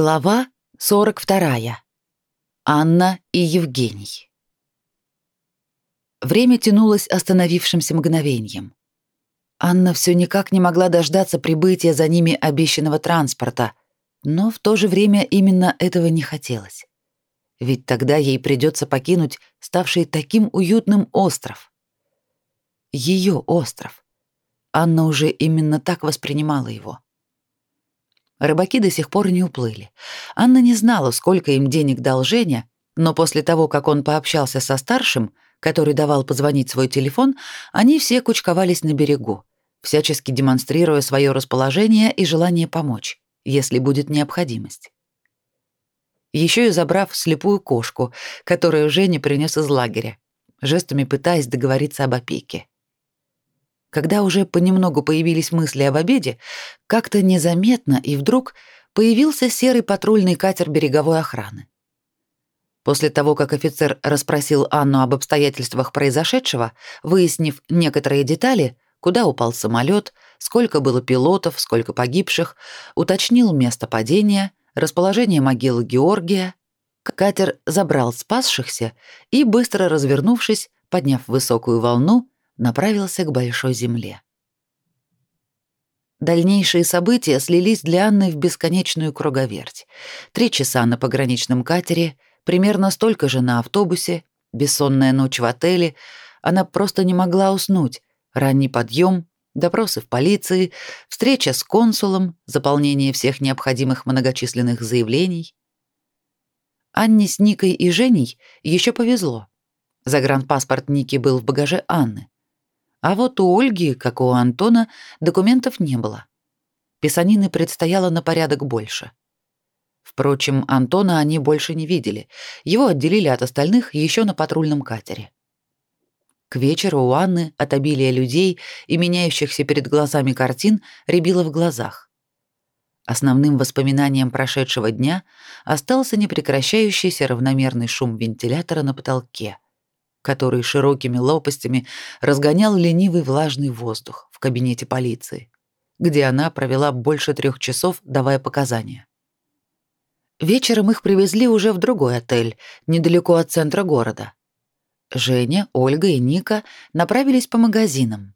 Глава 42. Анна и Евгений. Время тянулось остановившимся мгновением. Анна все никак не могла дождаться прибытия за ними обещанного транспорта, но в то же время именно этого не хотелось. Ведь тогда ей придется покинуть ставший таким уютным остров. Ее остров. Анна уже именно так воспринимала его. Рыбаки до сих пор не уплыли. Анна не знала, сколько им денег дал Женя, но после того, как он пообщался со старшим, который давал позвонить свой телефон, они все кучковались на берегу, всячески демонстрируя свое расположение и желание помочь, если будет необходимость. Еще и забрав слепую кошку, которую Женя принес из лагеря, жестами пытаясь договориться об опеке. Когда уже понемногу появились мысли об обеде, как-то незаметно и вдруг появился серый патрульный катер береговой охраны. После того, как офицер расспросил Анну об обстоятельствах произошедшего, выяснив некоторые детали, куда упал самолет, сколько было пилотов, сколько погибших, уточнил место падения, расположение могилы Георгия, катер забрал спасшихся и, быстро развернувшись, подняв высокую волну, направился к большой земле. Дальнейшие события слились для Анны в бесконечную круговерть. Три часа на пограничном катере, примерно столько же на автобусе, бессонная ночь в отеле. Она просто не могла уснуть. Ранний подъем, допросы в полиции, встреча с консулом, заполнение всех необходимых многочисленных заявлений. Анне с Никой и Женей еще повезло. Загранпаспорт Ники был в багаже Анны. А вот у Ольги, как у Антона, документов не было. Писанины предстояло на порядок больше. Впрочем, Антона они больше не видели. Его отделили от остальных еще на патрульном катере. К вечеру у Анны от обилия людей и меняющихся перед глазами картин рябило в глазах. Основным воспоминанием прошедшего дня остался непрекращающийся равномерный шум вентилятора на потолке — который широкими лопастями разгонял ленивый влажный воздух в кабинете полиции, где она провела больше трех часов, давая показания. Вечером их привезли уже в другой отель, недалеко от центра города. Женя, Ольга и Ника направились по магазинам.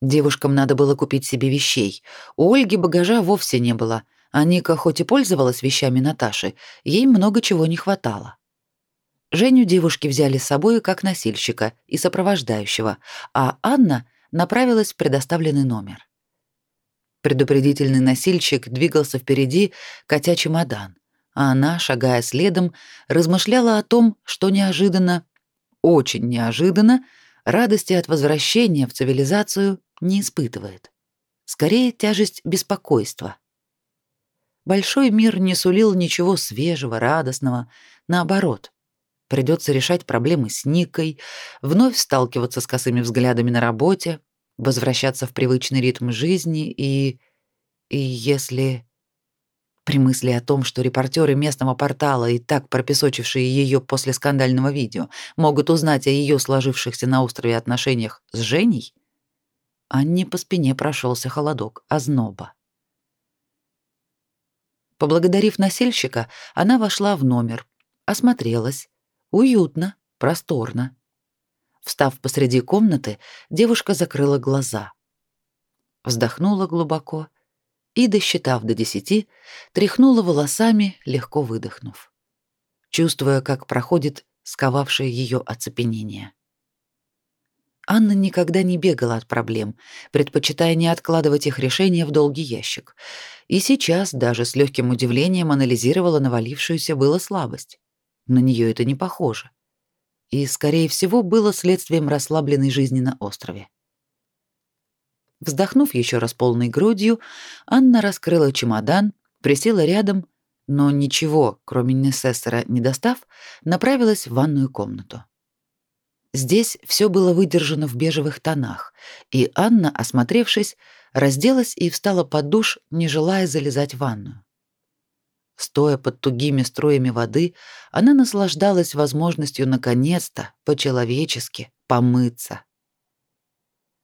Девушкам надо было купить себе вещей. У Ольги багажа вовсе не было, а Ника хоть и пользовалась вещами Наташи, ей много чего не хватало. Женю девушки взяли с собой как носильщика и сопровождающего, а Анна направилась в предоставленный номер. Предупредительный носильщик двигался впереди, катя чемодан, а она, шагая следом, размышляла о том, что неожиданно, очень неожиданно, радости от возвращения в цивилизацию не испытывает. Скорее, тяжесть беспокойства. Большой мир не сулил ничего свежего, радостного, наоборот — Придется решать проблемы с Никой, вновь сталкиваться с косыми взглядами на работе, возвращаться в привычный ритм жизни и... И если... При мысли о том, что репортеры местного портала, и так пропесочившие ее после скандального видео, могут узнать о ее сложившихся на острове отношениях с Женей, Анне по спине прошелся холодок озноба. Поблагодарив носильщика, она вошла в номер, осмотрелась, Уютно, просторно. Встав посреди комнаты, девушка закрыла глаза. Вздохнула глубоко и, досчитав до десяти, тряхнула волосами, легко выдохнув, чувствуя, как проходит сковавшее ее оцепенение. Анна никогда не бегала от проблем, предпочитая не откладывать их решение в долгий ящик. И сейчас даже с легким удивлением анализировала навалившуюся было слабость. На нее это не похоже. И, скорее всего, было следствием расслабленной жизни на острове. Вздохнув еще раз полной грудью, Анна раскрыла чемодан, присела рядом, но ничего, кроме несессора не достав, направилась в ванную комнату. Здесь все было выдержано в бежевых тонах, и Анна, осмотревшись, разделась и встала под душ, не желая залезать в ванную. Стоя под тугими струями воды, она наслаждалась возможностью наконец-то по-человечески помыться.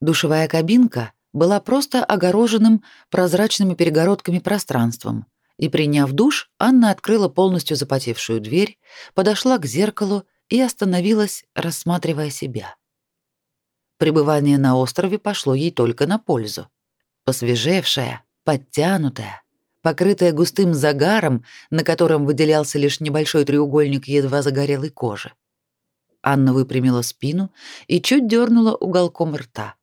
Душевая кабинка была просто огороженным прозрачными перегородками пространством, И приняв душ, Анна открыла полностью запотевшую дверь, подошла к зеркалу и остановилась, рассматривая себя. Пребывание на острове пошло ей только на пользу. Посвежевшая, подтянутая, покрытая густым загаром, на котором выделялся лишь небольшой треугольник едва загорелой кожи. Анна выпрямила спину и чуть дернула уголком рта,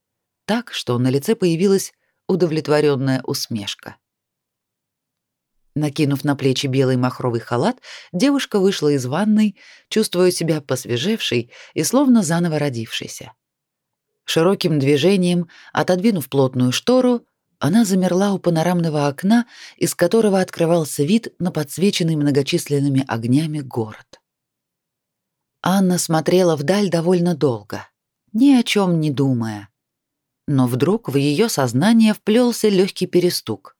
так, что на лице появилась удовлетворенная усмешка. Накинув на плечи белый махровый халат, девушка вышла из ванной, чувствуя себя посвежевшей и словно заново родившейся. Широким движением, отодвинув плотную штору, она замерла у панорамного окна, из которого открывался вид на подсвеченный многочисленными огнями город. Анна смотрела вдаль довольно долго, ни о чем не думая. Но вдруг в ее сознание вплелся легкий перестук.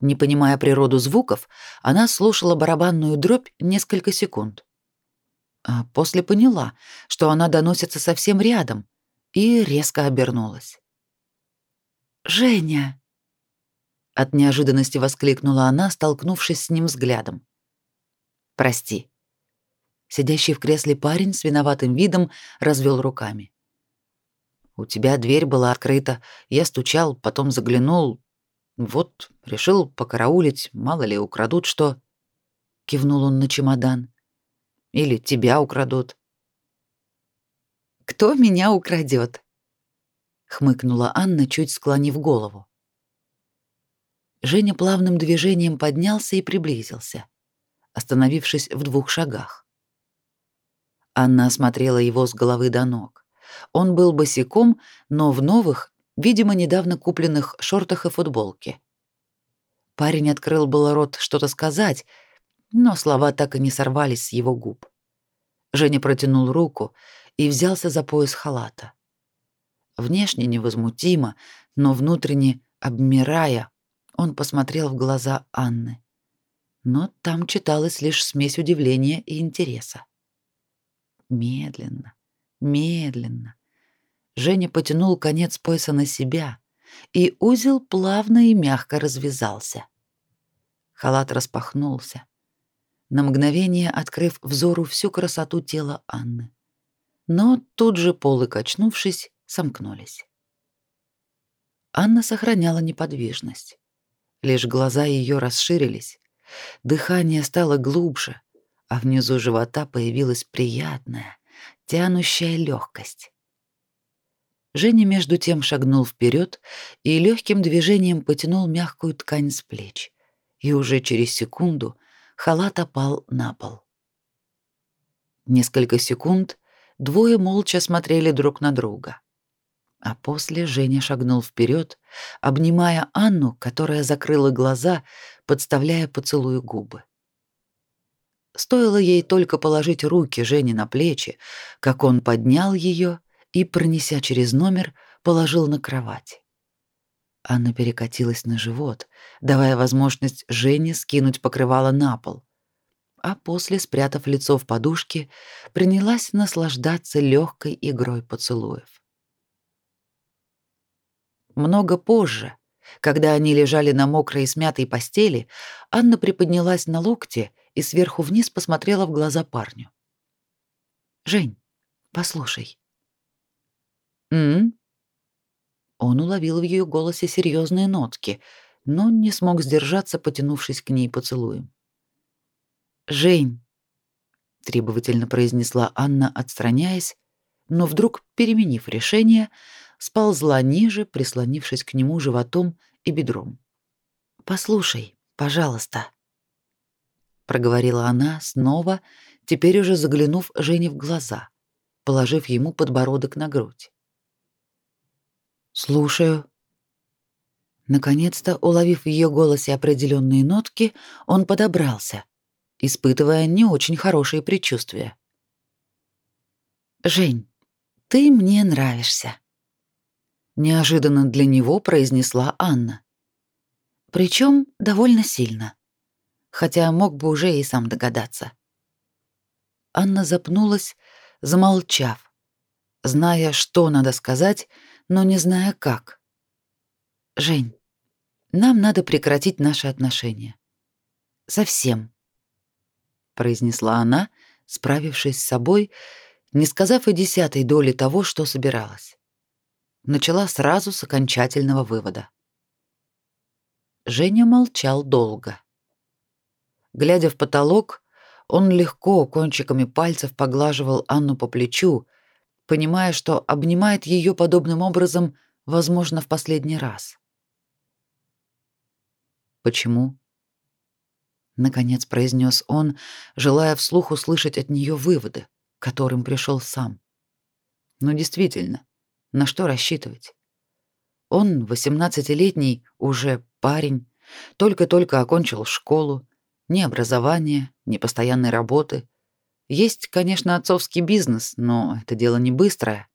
Не понимая природу звуков, она слушала барабанную дробь несколько секунд. А после поняла, что она доносится совсем рядом, и резко обернулась. «Женя!» От неожиданности воскликнула она, столкнувшись с ним взглядом. «Прости». Сидящий в кресле парень с виноватым видом развел руками. «У тебя дверь была открыта. Я стучал, потом заглянул. Вот, решил покараулить, мало ли украдут что». Кивнул он на чемодан. «Или тебя украдут». «Кто меня украдет? Хмыкнула Анна, чуть склонив голову. Женя плавным движением поднялся и приблизился, остановившись в двух шагах. Анна осмотрела его с головы до ног. Он был босиком, но в новых, видимо, недавно купленных шортах и футболке. Парень открыл было рот что-то сказать, но слова так и не сорвались с его губ. Женя протянул руку и взялся за пояс халата. Внешне невозмутимо, но внутренне обмирая, он посмотрел в глаза Анны. Но там читалась лишь смесь удивления и интереса. Медленно, медленно. Женя потянул конец пояса на себя, и узел плавно и мягко развязался. Халат распахнулся, на мгновение открыв взору всю красоту тела Анны но тут же полы качнувшись, сомкнулись. Анна сохраняла неподвижность. Лишь глаза ее расширились, дыхание стало глубже, а внизу живота появилась приятная, тянущая легкость. Женя между тем шагнул вперед и легким движением потянул мягкую ткань с плеч, и уже через секунду халат опал на пол. Несколько секунд Двое молча смотрели друг на друга. А после Женя шагнул вперед, обнимая Анну, которая закрыла глаза, подставляя поцелую губы. Стоило ей только положить руки Жене на плечи, как он поднял ее и, пронеся через номер, положил на кровать. Анна перекатилась на живот, давая возможность Жене скинуть покрывало на пол, а после, спрятав лицо в подушке, принялась наслаждаться легкой игрой поцелуев. Много позже, когда они лежали на мокрой и смятой постели, Анна приподнялась на локте и сверху вниз посмотрела в глаза парню. «Жень, послушай». «М?», Он уловил в ее голосе серьезные нотки, но не смог сдержаться, потянувшись к ней поцелуем. «Жень», — требовательно произнесла Анна, отстраняясь, но вдруг, переменив решение, сползла ниже, прислонившись к нему животом и бедром. «Послушай, пожалуйста», — проговорила она снова, теперь уже заглянув Жене в глаза, положив ему подбородок на грудь. «Слушаю». Наконец-то, уловив в ее голосе определенные нотки, он подобрался, испытывая не очень хорошие предчувствия. «Жень, ты мне нравишься», — неожиданно для него произнесла Анна. Причем довольно сильно, хотя мог бы уже и сам догадаться. Анна запнулась, замолчав, зная, что надо сказать, но не зная как. «Жень, нам надо прекратить наши отношения. совсем, произнесла она, справившись с собой, не сказав и десятой доли того, что собиралась. Начала сразу с окончательного вывода. Женя молчал долго. Глядя в потолок, он легко кончиками пальцев поглаживал Анну по плечу, понимая, что обнимает ее подобным образом, возможно, в последний раз. Почему? наконец произнес он, желая вслух услышать от нее выводы, к которым пришел сам. Но действительно, на что рассчитывать? Он, восемнадцатилетний, уже парень, только-только окончил школу, ни образования, ни постоянной работы. Есть, конечно, отцовский бизнес, но это дело не быстрое.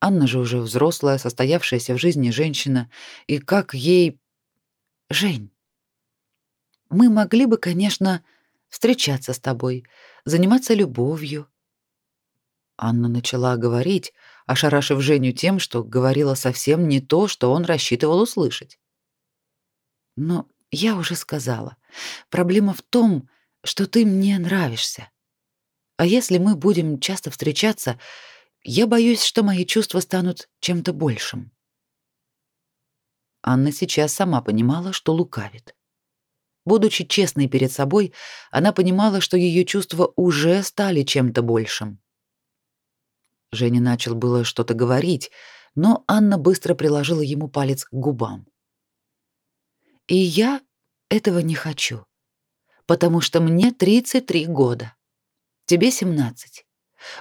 Анна же уже взрослая, состоявшаяся в жизни женщина, и как ей... Жень, мы могли бы, конечно, встречаться с тобой, заниматься любовью. Анна начала говорить, ошарашив Женю тем, что говорила совсем не то, что он рассчитывал услышать. Но я уже сказала, проблема в том, что ты мне нравишься. А если мы будем часто встречаться, я боюсь, что мои чувства станут чем-то большим. Анна сейчас сама понимала, что лукавит. Будучи честной перед собой, она понимала, что ее чувства уже стали чем-то большим. Женя начал было что-то говорить, но Анна быстро приложила ему палец к губам. «И я этого не хочу, потому что мне 33 года. Тебе 17.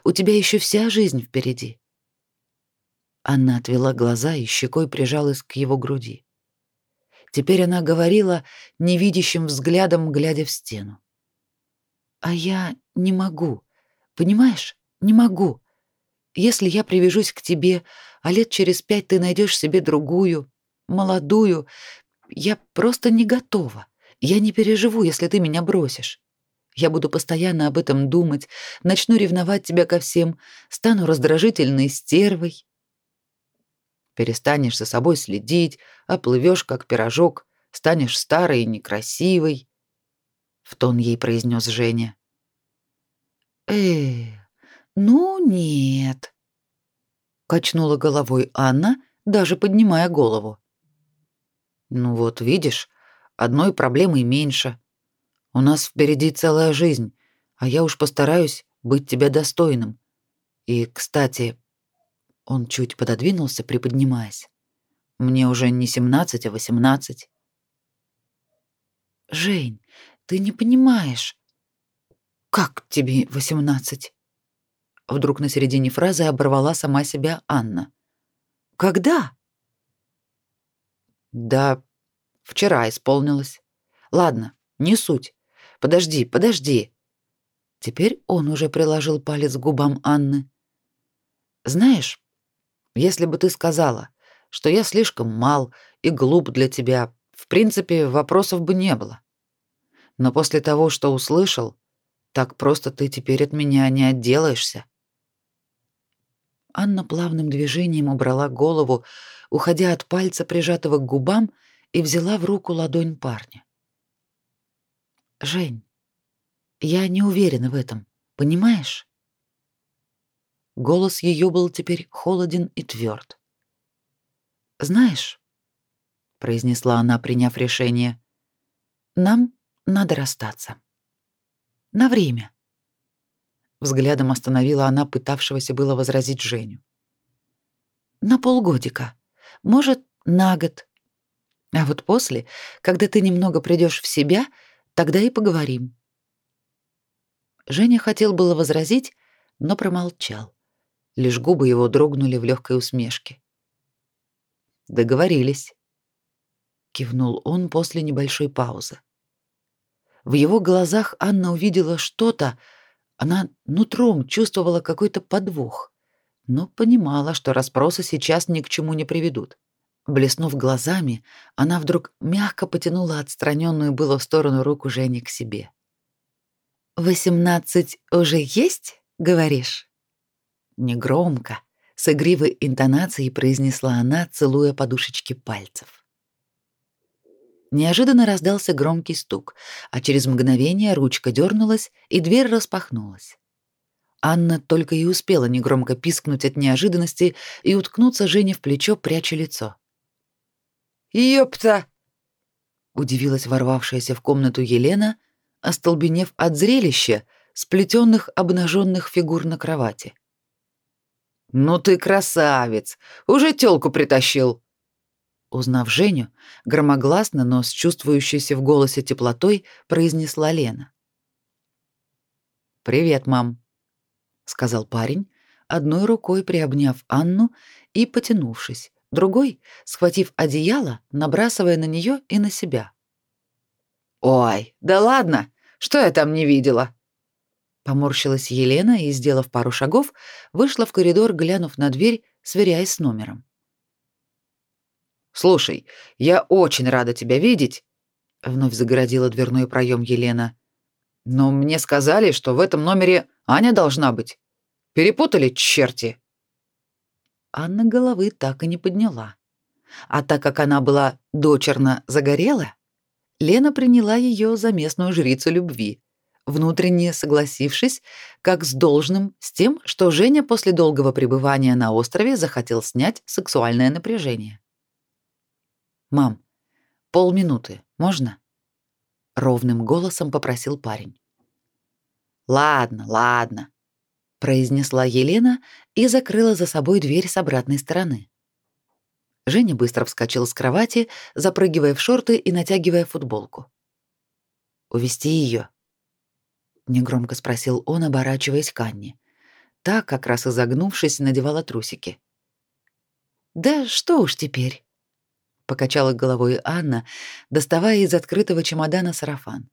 У тебя еще вся жизнь впереди». Анна отвела глаза и щекой прижалась к его груди. Теперь она говорила невидящим взглядом, глядя в стену. А я не могу. Понимаешь? Не могу. Если я привяжусь к тебе, а лет через пять ты найдешь себе другую, молодую, я просто не готова. Я не переживу, если ты меня бросишь. Я буду постоянно об этом думать, начну ревновать тебя ко всем, стану раздражительной стервой перестанешь за собой следить, оплывешь как пирожок, станешь старой и некрасивой, в тон ей произнес Женя. Э, ну нет, качнула головой Анна, даже поднимая голову. Ну вот, видишь, одной проблемой меньше. У нас впереди целая жизнь, а я уж постараюсь быть тебе достойным. И, кстати, он чуть пододвинулся, приподнимаясь. Мне уже не семнадцать, а восемнадцать. Жень, ты не понимаешь. Как тебе восемнадцать? Вдруг на середине фразы оборвала сама себя Анна. Когда? Да, вчера исполнилось. Ладно, не суть. Подожди, подожди. Теперь он уже приложил палец к губам Анны. Знаешь, если бы ты сказала, что я слишком мал и глуп для тебя, в принципе, вопросов бы не было. Но после того, что услышал, так просто ты теперь от меня не отделаешься. Анна плавным движением убрала голову, уходя от пальца, прижатого к губам, и взяла в руку ладонь парня. Жень, я не уверена в этом, понимаешь? Голос ее был теперь холоден и тверд. «Знаешь», — произнесла она, приняв решение, — «нам надо расстаться. На время». Взглядом остановила она пытавшегося было возразить Женю. «На полгодика, может, на год. А вот после, когда ты немного придешь в себя, тогда и поговорим». Женя хотел было возразить, но промолчал. Лишь губы его дрогнули в легкой усмешке. Договорились, кивнул он после небольшой паузы. В его глазах Анна увидела что-то, она нутром чувствовала какой-то подвох, но понимала, что расспросы сейчас ни к чему не приведут. Блеснув глазами, она вдруг мягко потянула отстраненную было в сторону руку Жени к себе. «Восемнадцать уже есть, говоришь?» негромко, с игривой интонацией произнесла она, целуя подушечки пальцев. Неожиданно раздался громкий стук, а через мгновение ручка дернулась, и дверь распахнулась. Анна только и успела негромко пискнуть от неожиданности и уткнуться Жене в плечо, пряча лицо. «Ёпта!» — удивилась ворвавшаяся в комнату Елена, остолбенев от зрелища сплетенных обнаженных фигур на кровати. «Ну ты красавец! Уже тёлку притащил!» Узнав Женю, громогласно, но с чувствующейся в голосе теплотой, произнесла Лена. «Привет, мам», — сказал парень, одной рукой приобняв Анну и потянувшись, другой, схватив одеяло, набрасывая на нее и на себя. «Ой, да ладно! Что я там не видела?» Поморщилась Елена и, сделав пару шагов, вышла в коридор, глянув на дверь, сверяясь с номером. Слушай, я очень рада тебя видеть, вновь загородила дверной проем Елена. Но мне сказали, что в этом номере Аня должна быть. Перепутали черти. Анна головы так и не подняла. А так как она была дочерно загорела, Лена приняла ее за местную жрицу любви, внутренне согласившись, как с должным, с тем, что Женя после долгого пребывания на острове захотел снять сексуальное напряжение. «Мам, полминуты, можно?» Ровным голосом попросил парень. «Ладно, ладно», — произнесла Елена и закрыла за собой дверь с обратной стороны. Женя быстро вскочил с кровати, запрыгивая в шорты и натягивая футболку. «Увести ее?» — негромко спросил он, оборачиваясь к Анне. Та, как раз изогнувшись, надевала трусики. «Да что уж теперь?» Покачала головой Анна, доставая из открытого чемодана сарафан.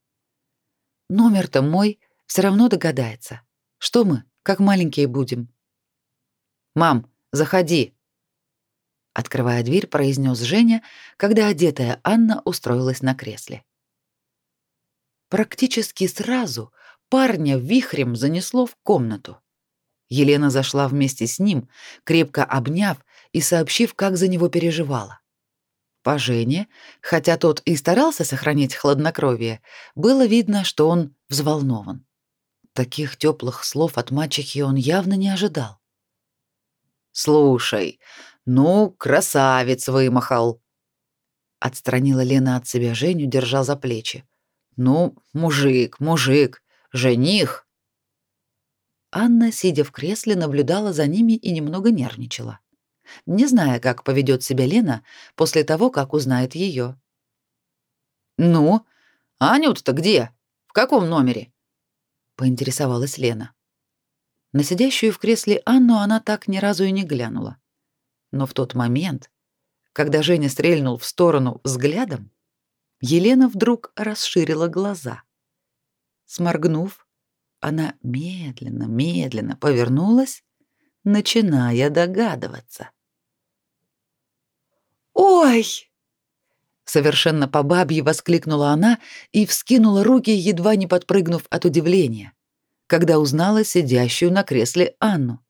Номер-то мой, все равно догадается. Что мы, как маленькие будем? Мам, заходи. Открывая дверь, произнес Женя, когда одетая Анна устроилась на кресле. Практически сразу парня вихрем занесло в комнату. Елена зашла вместе с ним, крепко обняв и сообщив, как за него переживала. По Жене, хотя тот и старался сохранить хладнокровие, было видно, что он взволнован. Таких теплых слов от мачехи он явно не ожидал. «Слушай, ну, красавец вымахал!» Отстранила Лена от себя Женю, держа за плечи. «Ну, мужик, мужик, жених!» Анна, сидя в кресле, наблюдала за ними и немного нервничала не зная, как поведет себя Лена после того, как узнает ее. «Ну, Анют-то где? В каком номере?» — поинтересовалась Лена. На сидящую в кресле Анну она так ни разу и не глянула. Но в тот момент, когда Женя стрельнул в сторону взглядом, Елена вдруг расширила глаза. Сморгнув, она медленно-медленно повернулась, начиная догадываться. «Ой!» Совершенно по бабье воскликнула она и вскинула руки, едва не подпрыгнув от удивления, когда узнала сидящую на кресле Анну.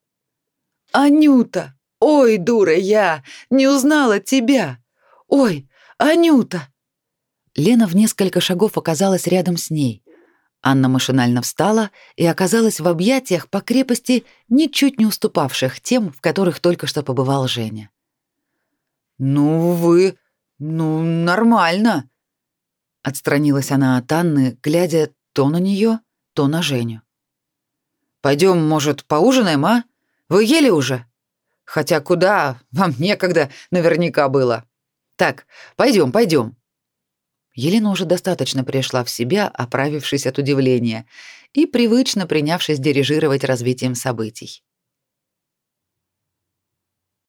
«Анюта! Ой, дура я! Не узнала тебя! Ой, Анюта!» Лена в несколько шагов оказалась рядом с ней. Анна машинально встала и оказалась в объятиях по крепости, ничуть не уступавших тем, в которых только что побывал Женя. «Ну вы... ну, нормально!» Отстранилась она от Анны, глядя то на нее, то на Женю. «Пойдем, может, поужинаем, а? Вы ели уже? Хотя куда? Вам некогда наверняка было. Так, пойдем, пойдем». Елена уже достаточно пришла в себя, оправившись от удивления и привычно принявшись дирижировать развитием событий.